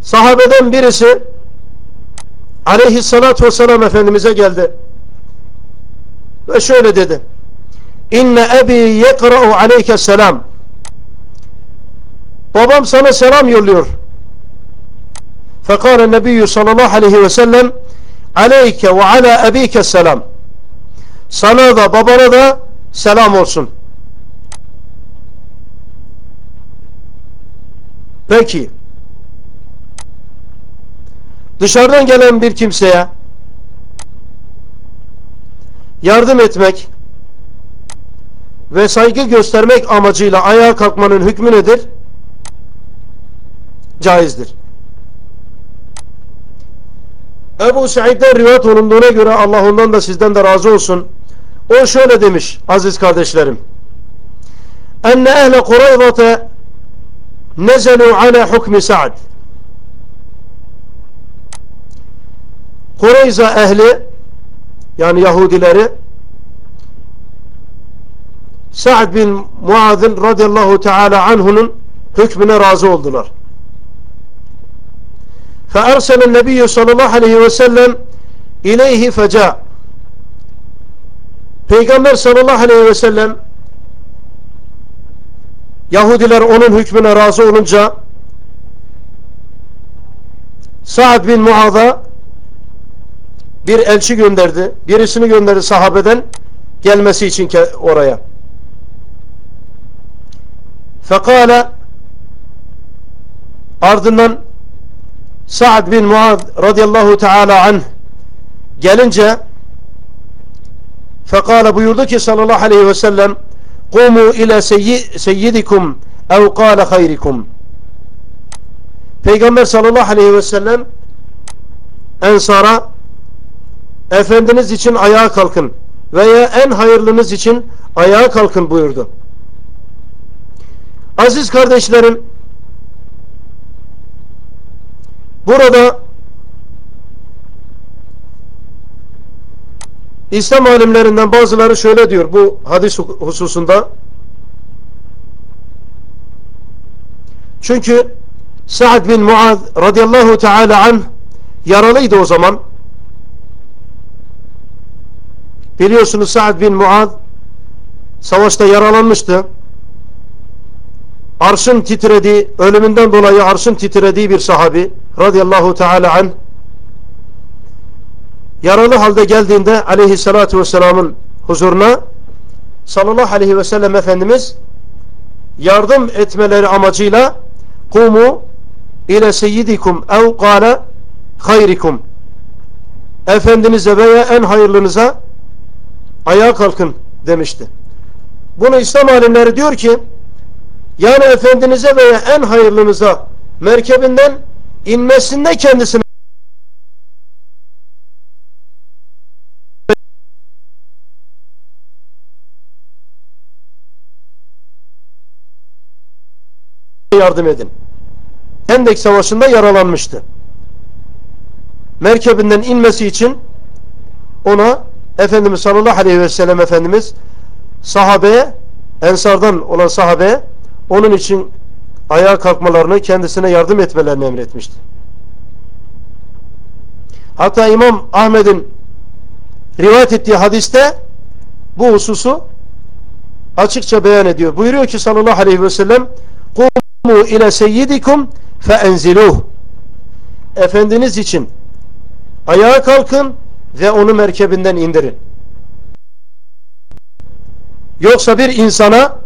sahabeden birisi aleyhissalatü vesselam Efendimiz'e geldi. Ve şöyle dedi. İnne ebi yekra'u aleyke selam. Babam sana selam yolluyor. Fekale nebiyyü sallallahu aleyhi ve sellem aleyke ve ala ebike selam. Sana da babana da selam olsun. Peki. Dışarıdan gelen bir kimseye yardım etmek ve saygı göstermek amacıyla ayağa kalkmanın hükmü nedir? Caizdir. Ebu Said'den rivayet olunduğuna göre Allah ondan da sizden de razı olsun. O şöyle demiş aziz kardeşlerim. Enne ehle Kureyzate nezelu ala hukmi Sa'd. Kureyza ehli yani Yahudileri Sa'd bin Muaz'ın radıyallahu teala anhunun hükmüne razı oldular. فأرسل النبي صلى الله عليه وسلم إليه فجاء Peygamber sallallahu aleyhi ve sellem Yahudiler onun hükmüne razı olunca Sa'd bin Muaz'a bir elçi gönderdi. Birisini gönderdi sahabeden gelmesi için oraya. Fekala ardından Sa'd bin Muaz radıyallahu teala anh gelince fekala buyurdu ki sallallahu aleyhi ve sellem kumu ile seyyidikum ev kâle hayrikum Peygamber sallallahu aleyhi ve sellem ensara efendiniz için ayağa kalkın veya en hayırlınız için ayağa kalkın buyurdu. Aziz kardeşlerim burada İslam alimlerinden bazıları şöyle diyor bu hadis hususunda. Çünkü Sa'd bin Muaz radıyallahu teala anh yaralıydı o zaman. Biliyorsunuz Sa'd bin Muaz savaşta yaralanmıştı. Arşın titrediği, ölümünden dolayı arşın titrediği bir sahabi radıyallahu teala anh yaralı halde geldiğinde aleyhissalatu vesselamın huzuruna sallallahu aleyhi ve sellem Efendimiz yardım etmeleri amacıyla kumu ile seyyidikum ev kâle hayrikum efendinize veya en hayırlınıza ayağa kalkın demişti. Bunu İslam alimleri diyor ki yani efendinize veya en hayırlınıza merkebinden inmesinde kendisine yardım edin. Hendek Savaşı'nda yaralanmıştı. Merkebinden inmesi için ona Efendimiz sallallahu aleyhi ve sellem Efendimiz sahabeye ensardan olan sahabeye onun için ayağa kalkmalarını kendisine yardım etmelerini emretmişti. Hatta İmam Ahmet'in rivayet ettiği hadiste bu hususu açıkça beyan ediyor. Buyuruyor ki sallallahu aleyhi ve sellem Kumu ile seyyidikum fe enziluh Efendiniz için ayağa kalkın ve onu merkebinden indirin. Yoksa bir insana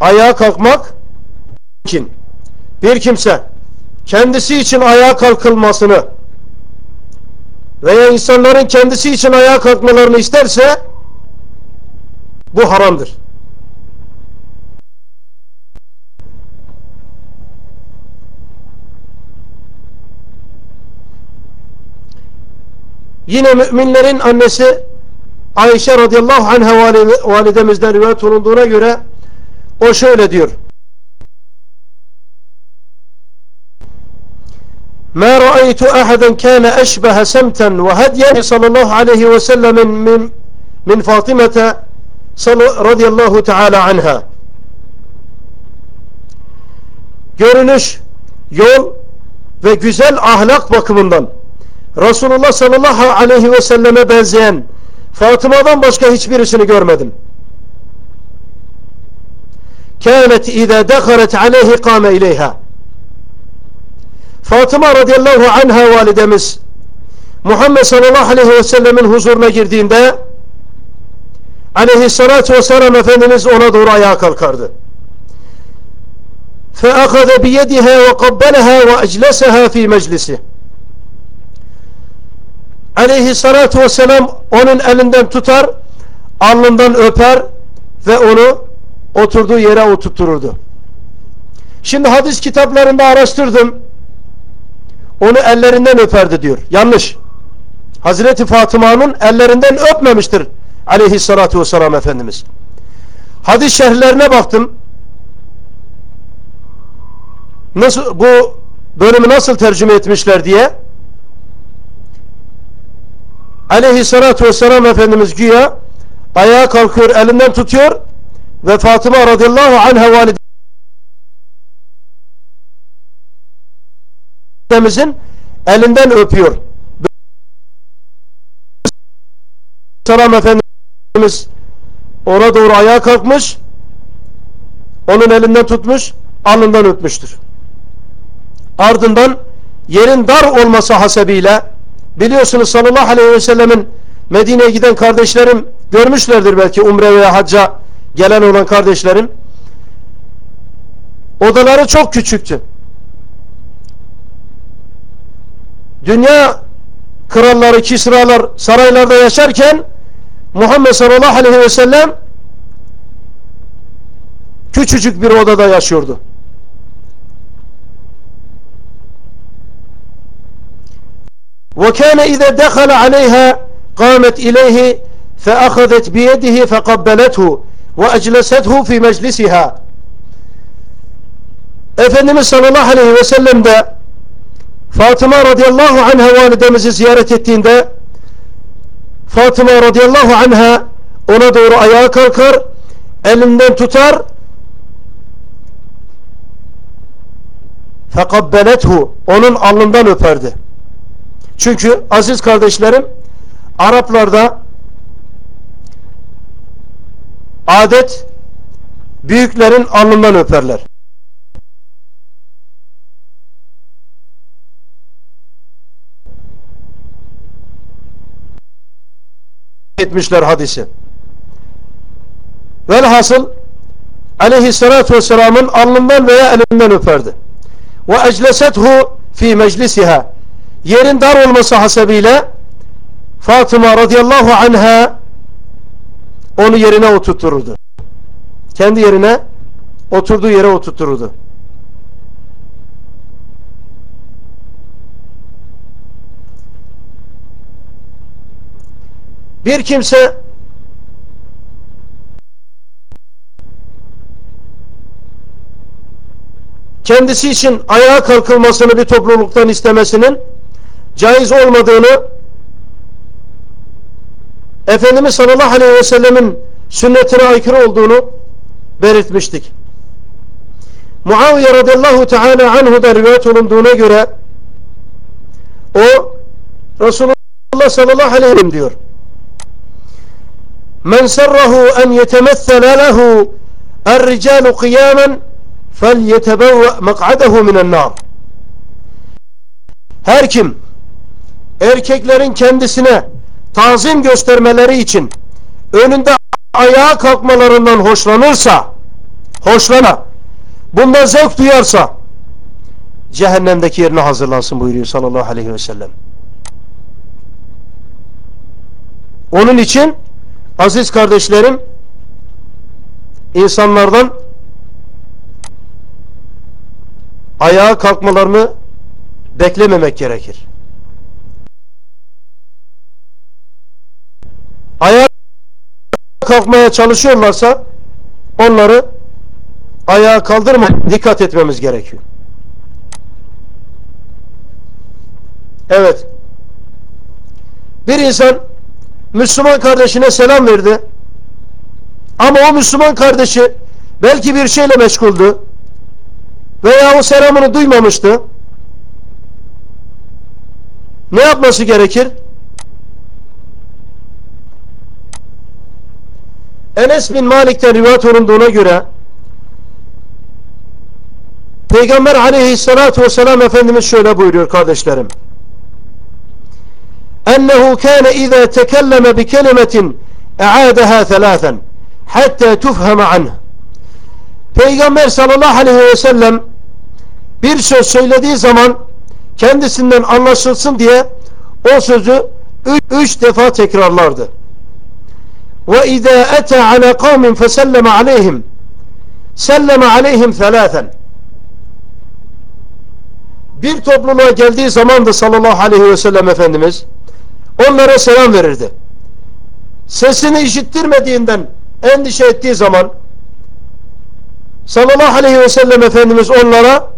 ayağa kalkmak kim? Bir kimse kendisi için ayağa kalkılmasını veya insanların kendisi için ayağa kalkmalarını isterse bu haramdır. Yine müminlerin annesi Ayşe radıyallahu anh'a validemizden rivayet olunduğuna göre o şöyle diyor. ما رأيت أحدا كان أشبه سمتا وهديا صلى الله عليه وسلم من من فاطمة رضي الله تعالى عنها görünüş, yol ve güzel ahlak bakımından Resulullah sallallahu aleyhi ve selleme benzeyen Fatıma'dan başka hiçbirisini görmedim. كانت إذا دخلت عليه قام إليها Fatıma radıyallahu anha validemiz Muhammed sallallahu aleyhi ve sellemin huzuruna girdiğinde aleyhissalatü vesselam Efendimiz ona doğru ayağa kalkardı. فَأَخَذَ بِيَدِهَا وَقَبَّلَهَا وَاَجْلَسَهَا ف۪ي مَجْلِسِهِ Aleyhissalatü vesselam onun elinden tutar, alnından öper ve onu oturduğu yere oturtururdu. Şimdi hadis kitaplarında araştırdım onu ellerinden öperdi diyor. Yanlış. Hazreti Fatıma'nın ellerinden öpmemiştir aleyhissalatu vesselam Efendimiz. Hadis şerhlerine baktım. Nasıl bu bölümü nasıl tercüme etmişler diye aleyhissalatu vesselam Efendimiz güya ayağa kalkıyor elinden tutuyor ve Fatıma radıyallahu anha valide Efendimizin elinden öpüyor. Selam Efendimiz ona doğru ayağa kalkmış onun elinden tutmuş alnından öpmüştür. Ardından yerin dar olması hasebiyle biliyorsunuz sallallahu aleyhi ve sellemin Medine'ye giden kardeşlerim görmüşlerdir belki umre veya hacca gelen olan kardeşlerim odaları çok küçüktü. dünya kralları, kisralar saraylarda yaşarken Muhammed sallallahu aleyhi ve sellem küçücük bir odada yaşıyordu. وكان إذا دخل عليها قامت إليه فأخذت بيده فقبلته وأجلسته في مجلسها Efendimiz sallallahu aleyhi ve sellem de Fatıma radıyallahu anha validemizi ziyaret ettiğinde Fatıma radıyallahu anha ona doğru ayağa kalkar elinden tutar fekabbelethu onun alnından öperdi. Çünkü aziz kardeşlerim Araplarda adet büyüklerin alnından öperler. Etmişler hadisi. Velhasıl aleyhissalatu vesselamın alnından veya elinden öperdi. Ve eclesethu fi meclisiha yerin dar olması hasebiyle Fatıma radıyallahu anha onu yerine oturturdu. Kendi yerine oturduğu yere oturturdu. Bir kimse kendisi için ayağa kalkılmasını bir topluluktan istemesinin caiz olmadığını Efendimiz sallallahu aleyhi ve sellemin sünnetine aykırı olduğunu belirtmiştik. Muaviye radıyallahu teala anhu'da rivayet olunduğuna göre o Resulullah sallallahu aleyhi ve sellem diyor. Men serrahu en yetemethele lehu er-ricalu kıyamen فَلْيَتَبَوَّ مَقْعَدَهُ مِنَ النَّارِ Her kim erkeklerin kendisine tazim göstermeleri için önünde ayağa kalkmalarından hoşlanırsa hoşlana bundan zevk duyarsa cehennemdeki yerine hazırlansın buyuruyor sallallahu aleyhi ve sellem. Onun için aziz kardeşlerim insanlardan ayağa kalkmalarını beklememek gerekir. Ayağa kalkmaya çalışıyorlarsa onları ayağa kaldırma dikkat etmemiz gerekiyor. Evet. Bir insan Müslüman kardeşine selam verdi. Ama o Müslüman kardeşi belki bir şeyle meşguldü veya o selamını duymamıştı ne yapması gerekir? Enes bin Malik'ten rivayet olunduğuna göre Peygamber aleyhissalatu vesselam Efendimiz şöyle buyuruyor kardeşlerim kâne izâ tekelleme bi kelimetin e'âdeha thelâthen hatta tufheme anh Peygamber sallallahu aleyhi ve sellem bir söz söylediği zaman kendisinden anlaşılsın diye o sözü üç, defa tekrarlardı. Ve izâ ete ala kavmin feselleme aleyhim selleme aleyhim bir topluluğa geldiği zaman da sallallahu aleyhi ve sellem Efendimiz onlara selam verirdi. Sesini işittirmediğinden endişe ettiği zaman sallallahu aleyhi ve sellem Efendimiz onlara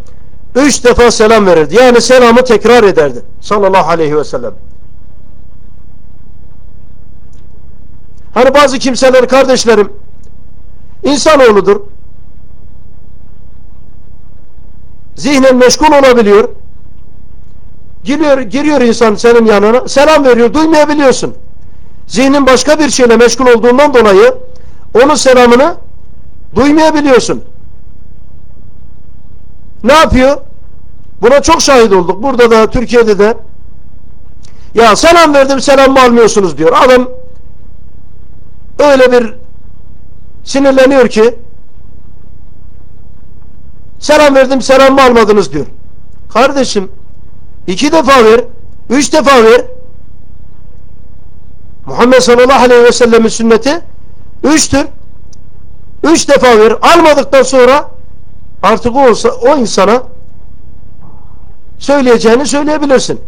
üç defa selam verirdi. Yani selamı tekrar ederdi. Sallallahu aleyhi ve sellem. Hani bazı kimseler kardeşlerim insanoğludur. Zihnen meşgul olabiliyor. Giriyor, giriyor insan senin yanına. Selam veriyor. Duymayabiliyorsun. Zihnin başka bir şeyle meşgul olduğundan dolayı onun selamını duymayabiliyorsun. Ne yapıyor? Buna çok şahit olduk. Burada da Türkiye'de de ya selam verdim selam mı almıyorsunuz diyor. Adam öyle bir sinirleniyor ki selam verdim selam mı almadınız diyor. Kardeşim iki defa ver üç defa ver Muhammed sallallahu aleyhi ve sellemin sünneti üçtür. Üç defa ver. Almadıktan sonra artık olsa, o insana söyleyeceğini söyleyebilirsin.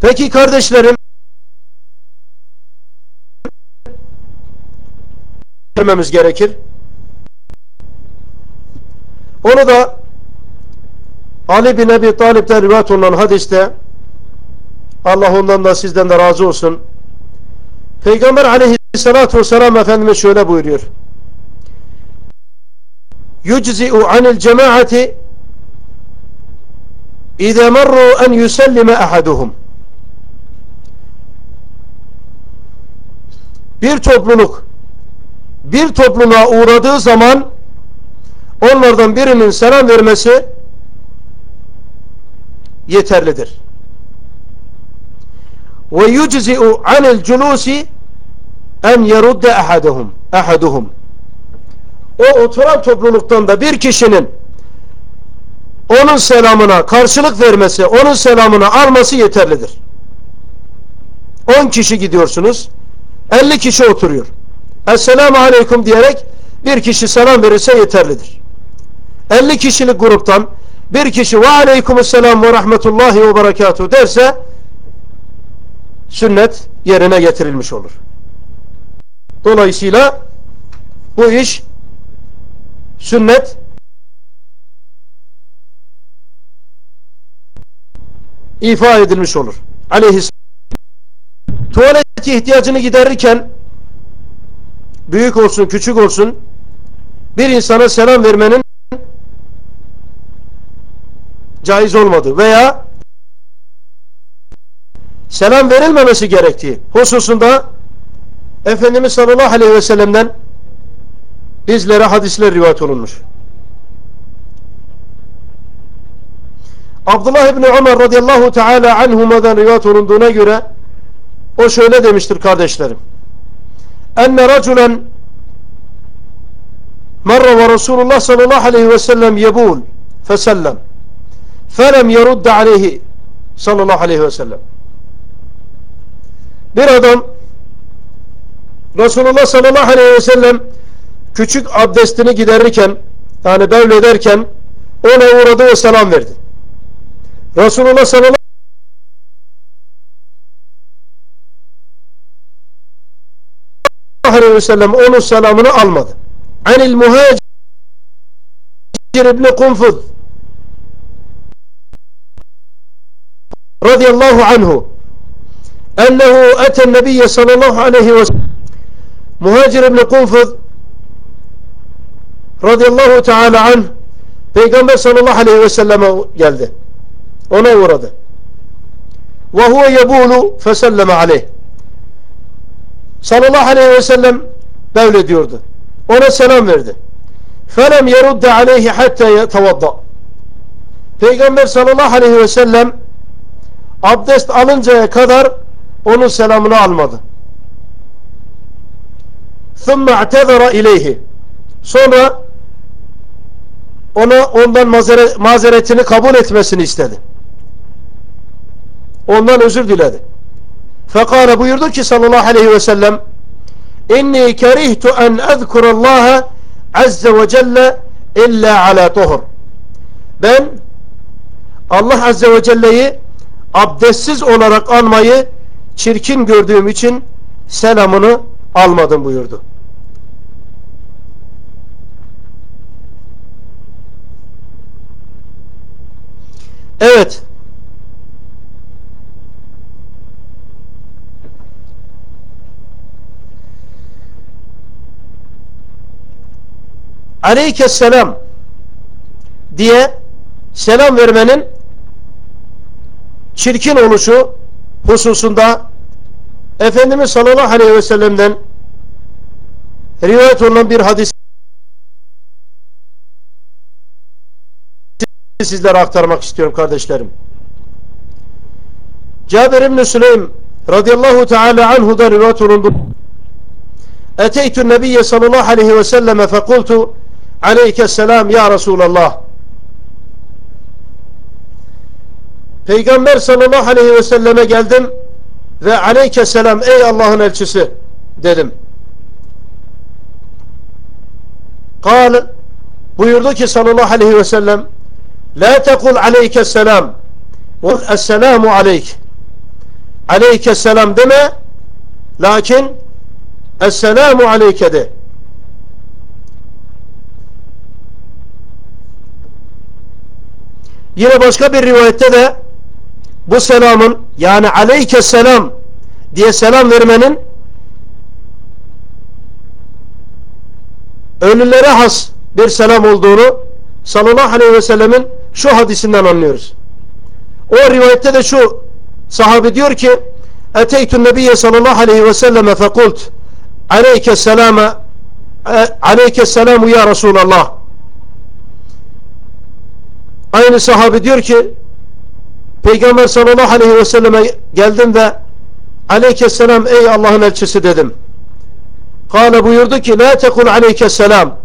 Peki kardeşlerim vermemiz gerekir. Onu da Ali bin Ebi Talip'ten rivayet olunan hadiste Allah ondan da sizden de razı olsun. Peygamber aleyhissalatu vesselam Efendimiz şöyle buyuruyor. Yüczi'u anil cemaati İzâ merru en yusellime ahaduhum Bir topluluk bir topluluğa uğradığı zaman onlardan birinin selam vermesi yeterlidir. Ve yuczi'u anil culusi en yerudde ahaduhum ahaduhum o oturan topluluktan da bir kişinin onun selamına karşılık vermesi, onun selamını alması yeterlidir. 10 kişi gidiyorsunuz, 50 kişi oturuyor. Esselamu Aleyküm diyerek bir kişi selam verirse yeterlidir. 50 kişilik gruptan bir kişi ve aleykümselam ve rahmetullahi ve berekatuhu derse sünnet yerine getirilmiş olur. Dolayısıyla bu iş sünnet ifa edilmiş olur. Aleyhisselam tuvalet ihtiyacını giderirken büyük olsun küçük olsun bir insana selam vermenin caiz olmadı veya selam verilmemesi gerektiği hususunda Efendimiz sallallahu aleyhi ve sellem'den bizlere hadisler rivayet olunmuş. Abdullah İbni Ömer radıyallahu teala anhuma'dan rivayet olunduğuna göre o şöyle demiştir kardeşlerim. Enne raculen merre ve Resulullah sallallahu aleyhi ve sellem yebul fesellem felem yerudde aleyhi sallallahu aleyhi ve sellem bir adam Resulullah sallallahu aleyhi ve sellem küçük abdestini giderirken yani böyle ederken ona uğradı ve selam verdi. Resulullah sallallahu aleyhi ve sellem onun selamını almadı. Anil muhacir ibn Kunfud radıyallahu anhu ennehu eten nebiyye sallallahu aleyhi ve sellem Muhacir ibn Kunfud radıyallahu teala anh Peygamber sallallahu aleyhi ve selleme geldi. Ona uğradı. Ve huve yebulu feselleme aleyh. Sallallahu aleyhi ve sellem böyle diyordu. Ona selam verdi. Felem yerudde aleyhi hatta yetevadda. Peygamber sallallahu aleyhi ve sellem abdest alıncaya kadar onun selamını almadı. ثُمَّ اَعْتَذَرَ اِلَيْهِ Sonra ona ondan mazeret, mazeretini kabul etmesini istedi. Ondan özür diledi. Fekale buyurdu ki sallallahu aleyhi ve sellem İnni kerihtu en ezkurallaha azze ve celle illa ala tuhur. Ben Allah azze ve celle'yi abdestsiz olarak anmayı çirkin gördüğüm için selamını almadım buyurdu. Evet. Aleykesselam diye selam vermenin çirkin oluşu hususunda Efendimiz sallallahu aleyhi ve sellem'den rivayet olunan bir hadis sizlere aktarmak istiyorum kardeşlerim. Cabir İbni Süleym radıyallahu teala anhu'da rivayet olundu. Eteytü nebiyye sallallahu aleyhi ve selleme fekultu aleykesselam ya Resulallah. Peygamber sallallahu aleyhi ve selleme geldim ve aleykesselam ey Allah'ın elçisi dedim. Kal buyurdu ki sallallahu aleyhi ve sellem La tekul aleykesselam Esselamu aleyk Aleykesselam deme Lakin Esselamu aleyke de Yine başka bir rivayette de bu selamın yani aleyke selam diye selam vermenin ölülere has bir selam olduğunu sallallahu aleyhi ve sellemin şu hadisinden anlıyoruz. O rivayette de şu sahabe diyor ki Eteytü Nebiye sallallahu aleyhi ve selleme fekult aleyke selame aleyke selamu ya Resulallah aynı sahabe diyor ki Peygamber sallallahu aleyhi ve selleme geldim ve aleykesselam ey Allah'ın elçisi dedim. Kale buyurdu ki la tekul aleykesselam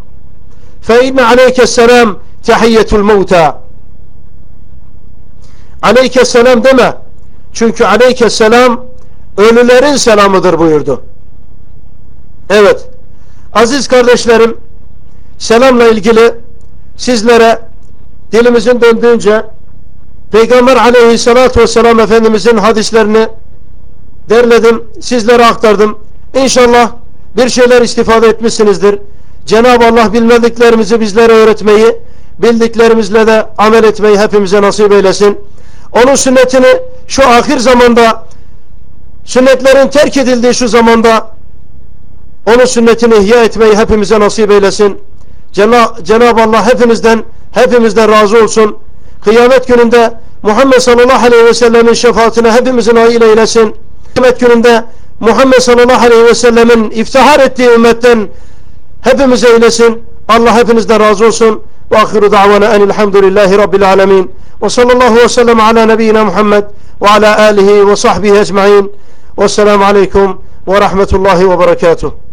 fe inne aleykesselam tehiyyetul mevta aleykesselam deme çünkü aleykesselam ölülerin selamıdır buyurdu. Evet aziz kardeşlerim selamla ilgili sizlere dilimizin döndüğünce Peygamber aleyhissalatü vesselam Efendimizin hadislerini derledim, sizlere aktardım. İnşallah bir şeyler istifade etmişsinizdir. Cenab-ı Allah bilmediklerimizi bizlere öğretmeyi, bildiklerimizle de amel etmeyi hepimize nasip eylesin. Onun sünnetini şu ahir zamanda, sünnetlerin terk edildiği şu zamanda, onun sünnetini ihya etmeyi hepimize nasip eylesin. Cenab-ı Allah hepimizden, hepimizden razı olsun kıyamet gününde Muhammed sallallahu aleyhi ve sellemin şefaatine hepimizin nail eylesin. Kıyamet gününde Muhammed sallallahu aleyhi ve sellemin iftihar ettiği ümmetten hepimize eylesin. Allah hepinizden razı olsun. Ve ahiru da'vana enilhamdülillahi rabbil alemin. Ve sallallahu ve sellem ala nebiyyina Muhammed ve ala alihi ve sahbihi ecma'in. Vesselamu aleyküm ve rahmetullahi ve berekatuhu.